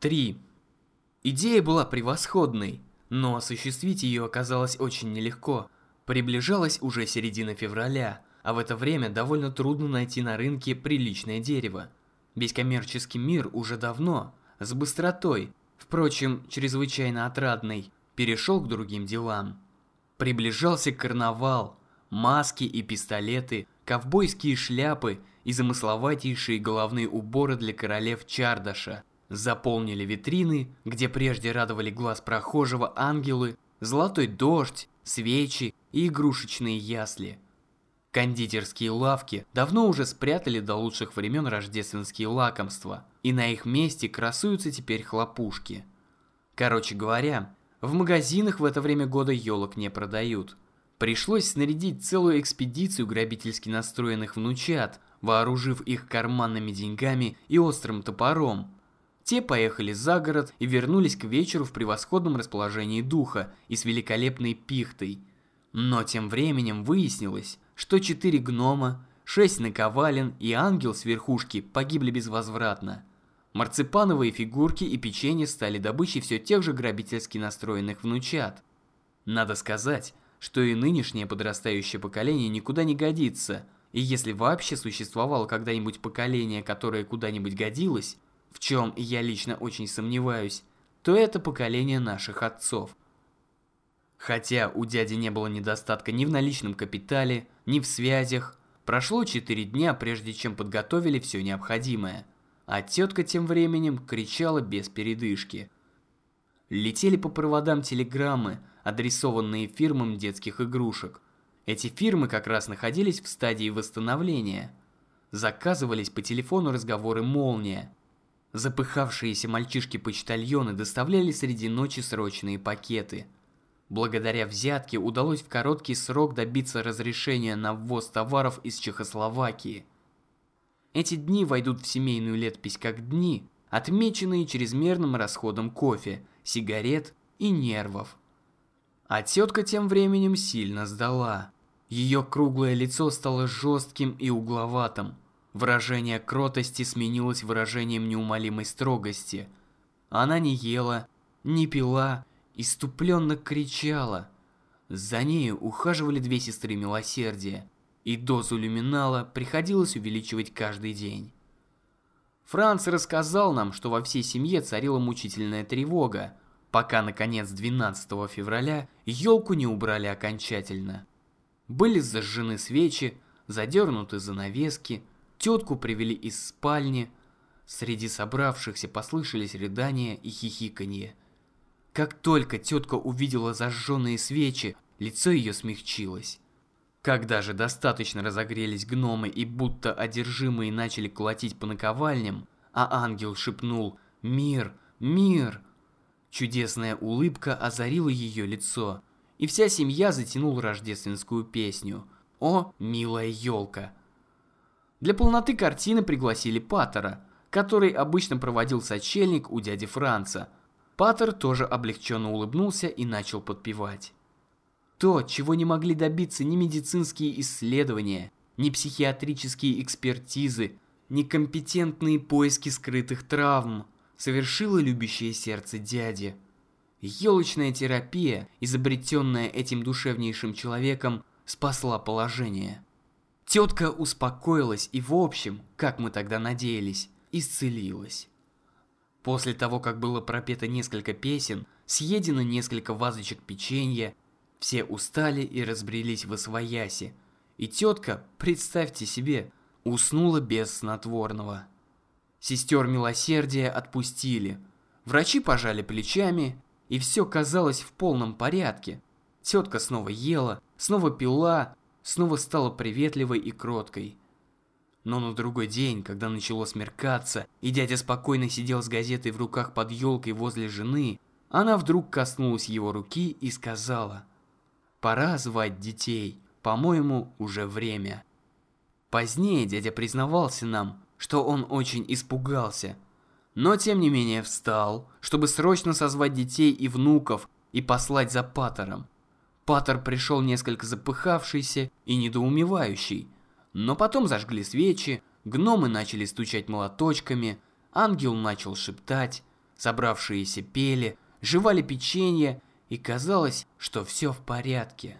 3. Идея была превосходной, но осуществить ее оказалось очень нелегко. Приближалась уже середина февраля, а в это время довольно трудно найти на рынке приличное дерево. Весь коммерческий мир уже давно, с быстротой, впрочем, чрезвычайно отрадной, перешел к другим делам. Приближался карнавал, маски и пистолеты, ковбойские шляпы и замысловатейшие головные уборы для королев Чардаша – Заполнили витрины, где прежде радовали глаз прохожего ангелы, золотой дождь, свечи и игрушечные ясли. Кондитерские лавки давно уже спрятали до лучших времен рождественские лакомства, и на их месте красуются теперь хлопушки. Короче говоря, в магазинах в это время года елок не продают. Пришлось снарядить целую экспедицию грабительски настроенных внучат, вооружив их карманными деньгами и острым топором, те поехали за город и вернулись к вечеру в превосходном расположении духа и с великолепной пихтой. Но тем временем выяснилось, что четыре гнома, шесть наковален и ангел с верхушки погибли безвозвратно. Марципановые фигурки и печенье стали добычей все тех же грабительски настроенных внучат. Надо сказать, что и нынешнее подрастающее поколение никуда не годится, и если вообще существовало когда-нибудь поколение, которое куда-нибудь годилось, в чем я лично очень сомневаюсь, то это поколение наших отцов. Хотя у дяди не было недостатка ни в наличном капитале, ни в связях, прошло 4 дня, прежде чем подготовили все необходимое, а тетка тем временем кричала без передышки. Летели по проводам телеграммы, адресованные фирмам детских игрушек. Эти фирмы как раз находились в стадии восстановления. Заказывались по телефону разговоры «Молния», Запыхавшиеся мальчишки-почтальоны доставляли среди ночи срочные пакеты. Благодаря взятке удалось в короткий срок добиться разрешения на ввоз товаров из Чехословакии. Эти дни войдут в семейную летопись как дни, отмеченные чрезмерным расходом кофе, сигарет и нервов. А тетка тем временем сильно сдала. Ее круглое лицо стало жестким и угловатым. Выражение кротости сменилось выражением неумолимой строгости. Она не ела, не пила, иступленно кричала. За нею ухаживали две сестры милосердия, и дозу люминала приходилось увеличивать каждый день. Франц рассказал нам, что во всей семье царила мучительная тревога, пока, наконец, 12 февраля елку не убрали окончательно. Были зажжены свечи, задернуты занавески, Тетку привели из спальни. Среди собравшихся послышались рыдания и хихиканье. Как только тетка увидела зажженные свечи, лицо ее смягчилось. Когда же достаточно разогрелись гномы и будто одержимые начали колотить по наковальням, а ангел шепнул «Мир! Мир!», чудесная улыбка озарила ее лицо, и вся семья затянула рождественскую песню «О, милая елка!». Для полноты картины пригласили Паттера, который обычно проводил сочельник у дяди Франца. Паттер тоже облегченно улыбнулся и начал подпевать. То, чего не могли добиться ни медицинские исследования, ни психиатрические экспертизы, ни компетентные поиски скрытых травм, совершило любящее сердце дяди. Елочная терапия, изобретенная этим душевнейшим человеком, спасла положение. Тетка успокоилась и в общем, как мы тогда надеялись, исцелилась. После того, как было пропето несколько песен, съедено несколько вазочек печенья, все устали и разбрелись в освояси. И тетка, представьте себе, уснула без снотворного. Сестер милосердия отпустили. Врачи пожали плечами, и все казалось в полном порядке. Тетка снова ела, снова пила, снова стала приветливой и кроткой. Но на другой день, когда начало смеркаться, и дядя спокойно сидел с газетой в руках под елкой возле жены, она вдруг коснулась его руки и сказала, «Пора звать детей, по-моему, уже время». Позднее дядя признавался нам, что он очень испугался, но тем не менее встал, чтобы срочно созвать детей и внуков и послать за Паттером. Паттер пришел несколько запыхавшийся и недоумевающий. Но потом зажгли свечи, гномы начали стучать молоточками, ангел начал шептать, Собравшиеся пели, жевали печенье, и казалось, что все в порядке.